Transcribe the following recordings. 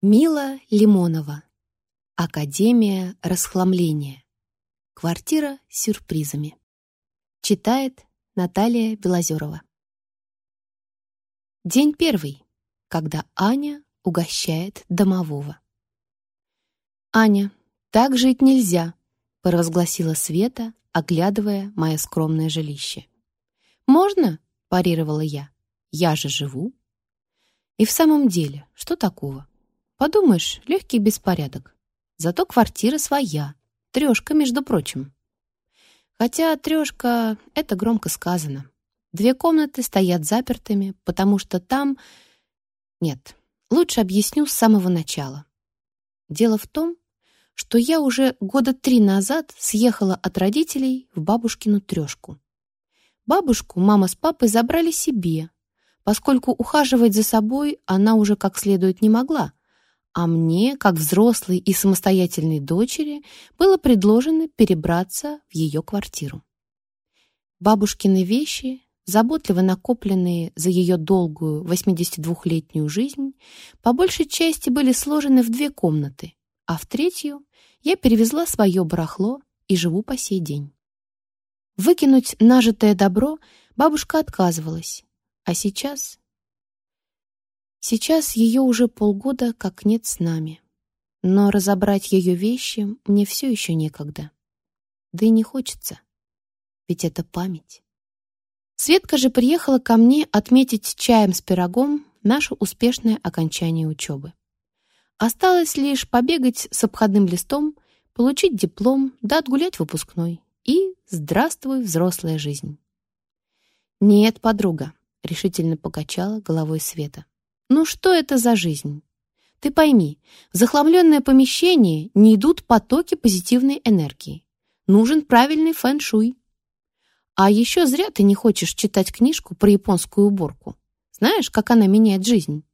Мила Лимонова. Академия расхламления. Квартира с сюрпризами. Читает Наталья Белозерова. День первый, когда Аня угощает домового. «Аня, так жить нельзя», — провозгласила Света, оглядывая мое скромное жилище. «Можно?» — парировала я. «Я же живу». И в самом деле, что такого? Подумаешь, легкий беспорядок. Зато квартира своя. Трешка, между прочим. Хотя трешка — это громко сказано. Две комнаты стоят запертыми, потому что там... Нет, лучше объясню с самого начала. Дело в том, что я уже года три назад съехала от родителей в бабушкину трешку. Бабушку мама с папой забрали себе, поскольку ухаживать за собой она уже как следует не могла, а мне, как взрослой и самостоятельной дочери, было предложено перебраться в ее квартиру. Бабушкины вещи, заботливо накопленные за ее долгую 82-летнюю жизнь, по большей части были сложены в две комнаты, а в третью я перевезла свое барахло и живу по сей день. Выкинуть нажитое добро бабушка отказывалась, а сейчас Сейчас ее уже полгода как нет с нами. Но разобрать ее вещи мне все еще некогда. Да и не хочется. Ведь это память. Светка же приехала ко мне отметить чаем с пирогом наше успешное окончание учебы. Осталось лишь побегать с обходным листом, получить диплом, да отгулять выпускной. И здравствуй, взрослая жизнь. «Нет, подруга», — решительно покачала головой Света. Ну что это за жизнь? Ты пойми, в захламленное помещение не идут потоки позитивной энергии. Нужен правильный фэн-шуй. А еще зря ты не хочешь читать книжку про японскую уборку. Знаешь, как она меняет жизнь?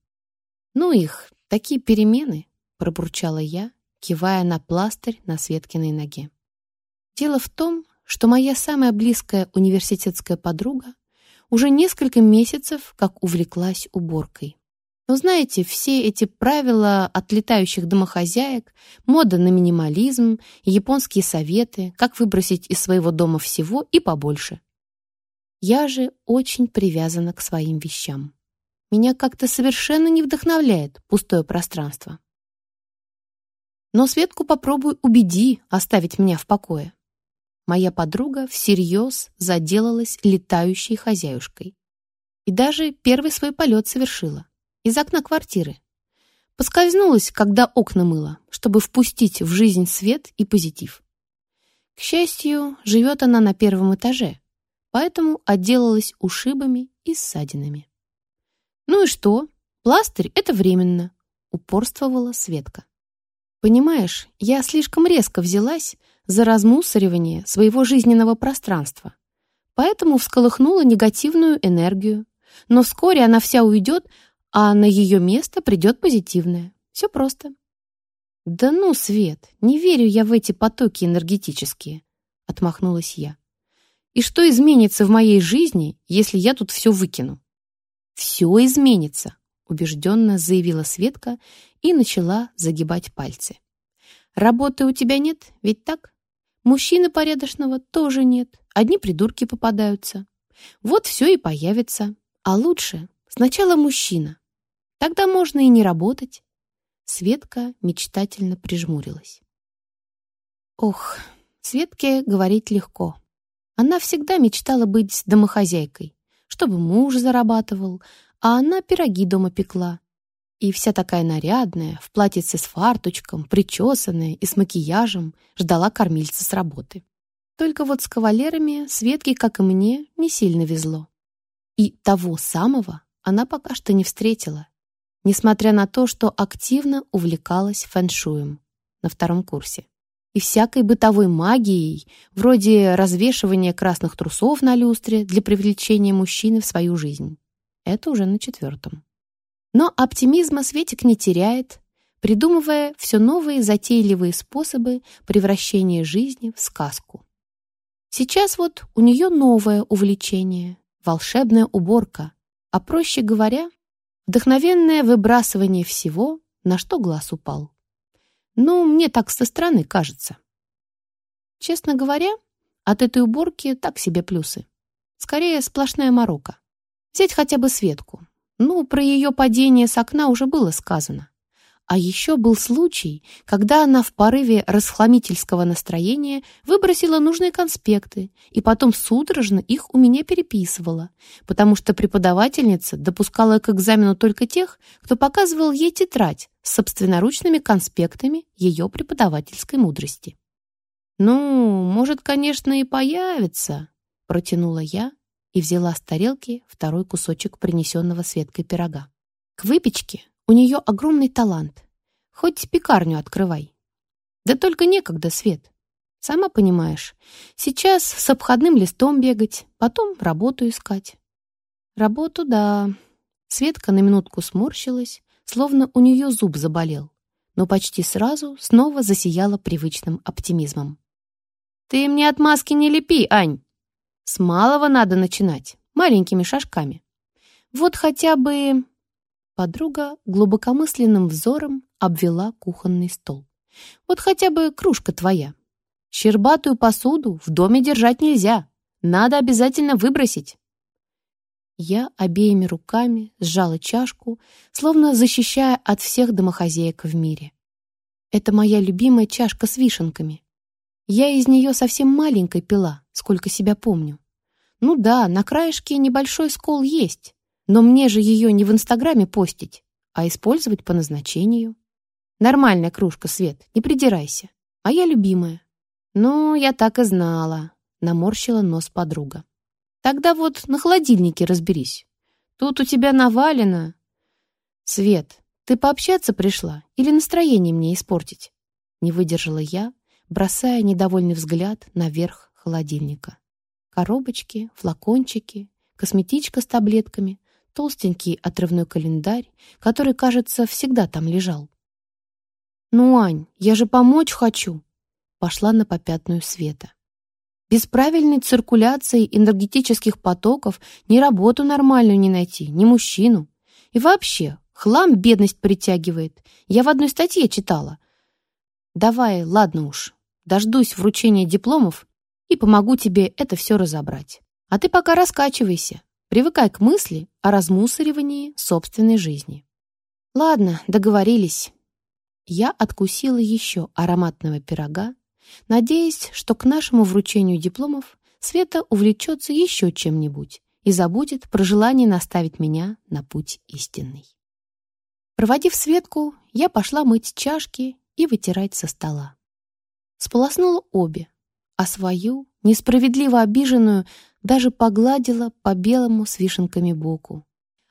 Ну их, такие перемены, пробурчала я, кивая на пластырь на Светкиной ноге. Дело в том, что моя самая близкая университетская подруга уже несколько месяцев как увлеклась уборкой. Но знаете, все эти правила от летающих домохозяек, мода на минимализм, японские советы, как выбросить из своего дома всего и побольше. Я же очень привязана к своим вещам. Меня как-то совершенно не вдохновляет пустое пространство. Но Светку попробуй убеди оставить меня в покое. Моя подруга всерьез заделалась летающей хозяюшкой. И даже первый свой полет совершила из окна квартиры. Поскользнулась, когда окна мыла, чтобы впустить в жизнь свет и позитив. К счастью, живет она на первом этаже, поэтому отделалась ушибами и ссадинами. «Ну и что? Пластырь — это временно», — упорствовала Светка. «Понимаешь, я слишком резко взялась за размусоривание своего жизненного пространства, поэтому всколыхнула негативную энергию, но вскоре она вся уйдет, а на ее место придет позитивное. Все просто. «Да ну, Свет, не верю я в эти потоки энергетические», — отмахнулась я. «И что изменится в моей жизни, если я тут все выкину?» «Все изменится», — убежденно заявила Светка и начала загибать пальцы. «Работы у тебя нет, ведь так? Мужчины порядочного тоже нет, одни придурки попадаются. Вот все и появится. А лучше сначала мужчина, Тогда можно и не работать. Светка мечтательно прижмурилась. Ох, Светке говорить легко. Она всегда мечтала быть домохозяйкой, чтобы муж зарабатывал, а она пироги дома пекла. И вся такая нарядная, в платьице с фарточком, причесанная и с макияжем, ждала кормильца с работы. Только вот с кавалерами Светке, как и мне, не сильно везло. И того самого она пока что не встретила несмотря на то, что активно увлекалась фэншуем на втором курсе и всякой бытовой магией, вроде развешивания красных трусов на люстре для привлечения мужчины в свою жизнь. Это уже на четвертом. Но оптимизма Светик не теряет, придумывая все новые затейливые способы превращения жизни в сказку. Сейчас вот у нее новое увлечение — волшебная уборка, а проще говоря, Вдохновенное выбрасывание всего, на что глаз упал. Ну, мне так со стороны кажется. Честно говоря, от этой уборки так себе плюсы. Скорее, сплошная морока. Взять хотя бы Светку. Ну, про ее падение с окна уже было сказано. А еще был случай, когда она в порыве расхламительского настроения выбросила нужные конспекты и потом судорожно их у меня переписывала, потому что преподавательница допускала к экзамену только тех, кто показывал ей тетрадь с собственноручными конспектами ее преподавательской мудрости. «Ну, может, конечно, и появится», — протянула я и взяла с тарелки второй кусочек принесенного Светкой пирога. К выпечке у нее огромный талант. Хоть пекарню открывай. Да только некогда, Свет. Сама понимаешь, сейчас с обходным листом бегать, потом работу искать. Работу, да. Светка на минутку сморщилась, словно у нее зуб заболел, но почти сразу снова засияла привычным оптимизмом. «Ты мне отмазки не лепи, Ань! С малого надо начинать, маленькими шажками. Вот хотя бы Подруга глубокомысленным взором обвела кухонный стол. «Вот хотя бы кружка твоя. Щербатую посуду в доме держать нельзя. Надо обязательно выбросить». Я обеими руками сжала чашку, словно защищая от всех домохозяек в мире. Это моя любимая чашка с вишенками. Я из нее совсем маленькой пила, сколько себя помню. Ну да, на краешке небольшой скол есть, но мне же ее не в Инстаграме постить, а использовать по назначению. Нормальная кружка, Свет, не придирайся. А я любимая. Ну, я так и знала, наморщила нос подруга. Тогда вот на холодильнике разберись. Тут у тебя навалено. Свет, ты пообщаться пришла или настроение мне испортить? Не выдержала я, бросая недовольный взгляд наверх холодильника. Коробочки, флакончики, косметичка с таблетками, толстенький отрывной календарь, который, кажется, всегда там лежал. «Ну, Ань, я же помочь хочу!» Пошла на попятную Света. Без правильной циркуляции энергетических потоков ни работу нормальную не найти, ни мужчину. И вообще, хлам бедность притягивает. Я в одной статье читала. Давай, ладно уж, дождусь вручения дипломов и помогу тебе это все разобрать. А ты пока раскачивайся, Привыкай к мысли о размусоривании собственной жизни. Ладно, договорились. Я откусила еще ароматного пирога, надеясь, что к нашему вручению дипломов Света увлечется еще чем-нибудь и забудет про желание наставить меня на путь истинный. Проводив Светку, я пошла мыть чашки и вытирать со стола. Сполоснула обе, а свою, несправедливо обиженную, даже погладила по белому с вишенками боку.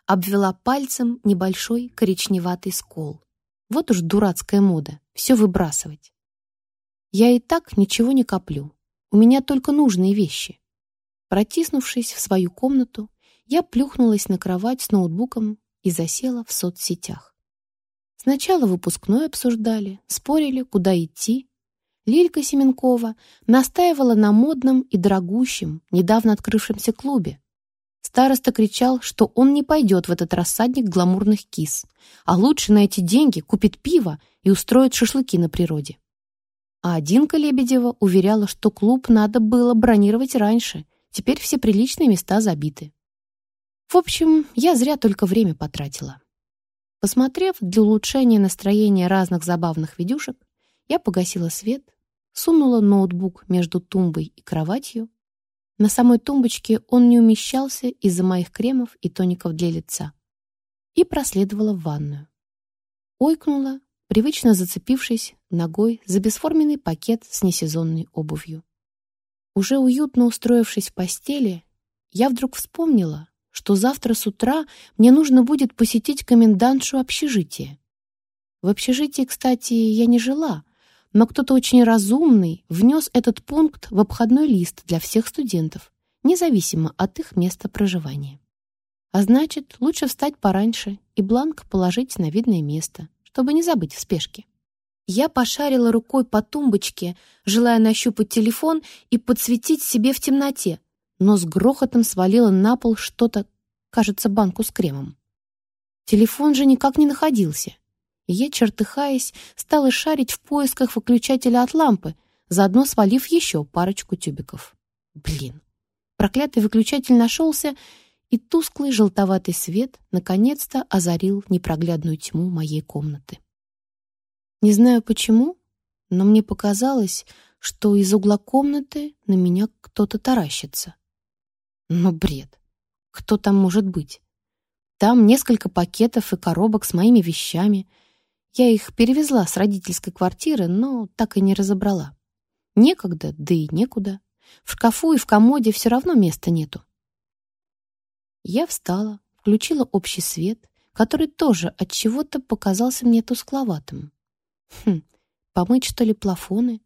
Обвела пальцем небольшой коричневатый скол. Вот уж дурацкая мода, все выбрасывать. Я и так ничего не коплю. У меня только нужные вещи. Протиснувшись в свою комнату, я плюхнулась на кровать с ноутбуком и засела в соцсетях. Сначала выпускной обсуждали, спорили, куда идти, Лилька Семенкова настаивала на модном и дорогущем, недавно открывшемся клубе. Староста кричал, что он не пойдет в этот рассадник гламурных кис, а лучше на эти деньги купит пиво и устроит шашлыки на природе. А Динка Лебедева уверяла, что клуб надо было бронировать раньше, теперь все приличные места забиты. В общем, я зря только время потратила. Посмотрев для улучшения настроения разных забавных видюшек, я погасила свет, сунула ноутбук между тумбой и кроватью. На самой тумбочке он не умещался из-за моих кремов и тоников для лица. И проследовала в ванную. Ойкнула, привычно зацепившись ногой за бесформенный пакет с несезонной обувью. Уже уютно устроившись в постели, я вдруг вспомнила, что завтра с утра мне нужно будет посетить комендантшу общежития. В общежитии, кстати, я не жила, но кто-то очень разумный внес этот пункт в обходной лист для всех студентов, независимо от их места проживания. А значит, лучше встать пораньше и бланк положить на видное место, чтобы не забыть в спешке. Я пошарила рукой по тумбочке, желая нащупать телефон и подсветить себе в темноте, но с грохотом свалила на пол что-то, кажется, банку с кремом. Телефон же никак не находился. И я, чертыхаясь, стала шарить в поисках выключателя от лампы, заодно свалив еще парочку тюбиков. Блин, проклятый выключатель нашелся, и тусклый желтоватый свет наконец-то озарил непроглядную тьму моей комнаты. Не знаю почему, но мне показалось, что из угла комнаты на меня кто-то таращится. Но бред. Кто там может быть? Там несколько пакетов и коробок с моими вещами. Я их перевезла с родительской квартиры, но так и не разобрала. Некогда, да и некуда. В шкафу и в комоде все равно места нету. Я встала, включила общий свет, который тоже от чего-то показался мне тускловатым. Хм, помыть, что ли, плафоны?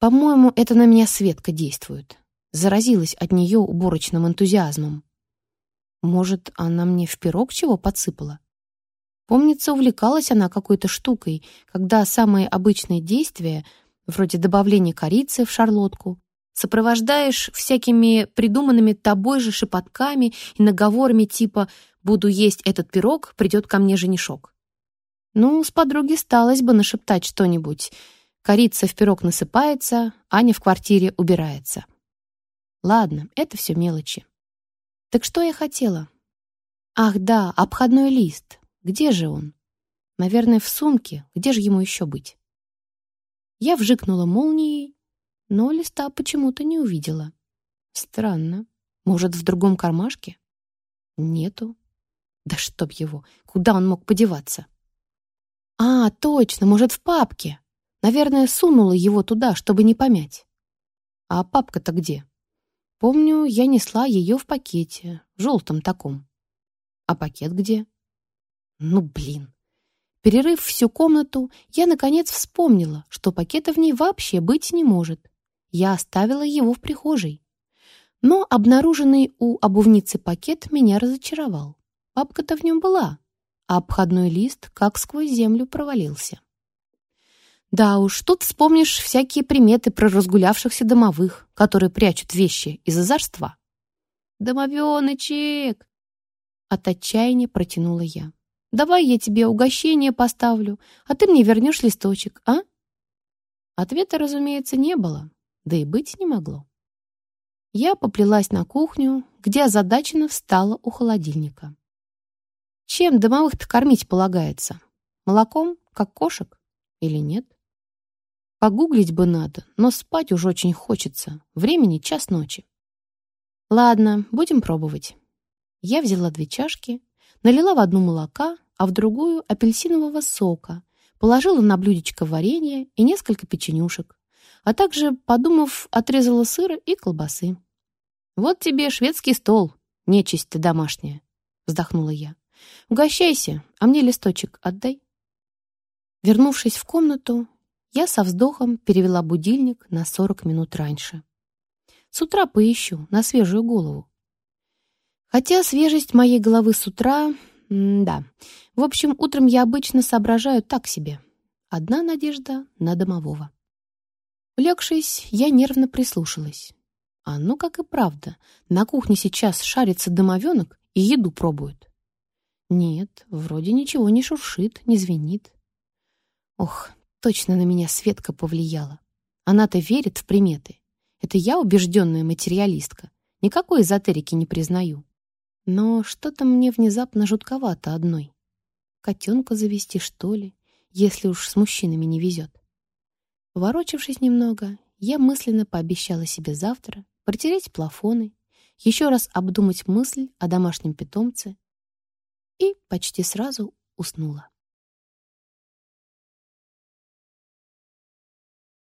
По-моему, это на меня Светка действует. Заразилась от нее уборочным энтузиазмом. Может, она мне в пирог чего подсыпала? Помнится, увлекалась она какой-то штукой, когда самые обычные действия, вроде добавления корицы в шарлотку, сопровождаешь всякими придуманными тобой же шепотками и наговорами типа «буду есть этот пирог, придет ко мне женишок». Ну, с подруги сталось бы нашептать что-нибудь. Корица в пирог насыпается, Аня в квартире убирается. Ладно, это все мелочи. Так что я хотела? Ах да, обходной лист. Где же он? Наверное, в сумке. Где же ему еще быть? Я вжикнула молнией но листа почему-то не увидела. Странно. Может, в другом кармашке? Нету. Да чтоб его, куда он мог подеваться? А, точно, может, в папке. Наверное, сунула его туда, чтобы не помять. А папка-то где? Помню, я несла ее в пакете, желтом таком. А пакет где? Ну, блин. Перерыв всю комнату, я, наконец, вспомнила, что пакета в ней вообще быть не может я оставила его в прихожей. Но обнаруженный у обувницы пакет меня разочаровал. Папка-то в нем была, а обходной лист как сквозь землю провалился. Да уж, тут вспомнишь всякие приметы про разгулявшихся домовых, которые прячут вещи из озорства. «Домовеночек!» От отчаяния протянула я. «Давай я тебе угощение поставлю, а ты мне вернешь листочек, а?» Ответа, разумеется, не было да и быть не могло. Я поплелась на кухню, где озадаченно встала у холодильника. Чем домовых-то кормить полагается? Молоком, как кошек? Или нет? Погуглить бы надо, но спать уж очень хочется. Времени час ночи. Ладно, будем пробовать. Я взяла две чашки, налила в одну молока, а в другую апельсинового сока, положила на блюдечко варенье и несколько печенюшек, а также, подумав, отрезала сыра и колбасы. «Вот тебе шведский стол, нечисть ты домашняя», — вздохнула я. «Угощайся, а мне листочек отдай». Вернувшись в комнату, я со вздохом перевела будильник на 40 минут раньше. С утра поищу, на свежую голову. Хотя свежесть моей головы с утра... да. В общем, утром я обычно соображаю так себе. Одна надежда на домового. Улегшись, я нервно прислушалась. А ну как и правда, на кухне сейчас шарится домовенок и еду пробует. Нет, вроде ничего не шуршит, не звенит. Ох, точно на меня Светка повлияла. Она-то верит в приметы. Это я убежденная материалистка. Никакой эзотерики не признаю. Но что-то мне внезапно жутковато одной. Котенка завести, что ли, если уж с мужчинами не везет. Ворочавшись немного, я мысленно пообещала себе завтра протереть плафоны, еще раз обдумать мысль о домашнем питомце и почти сразу уснула.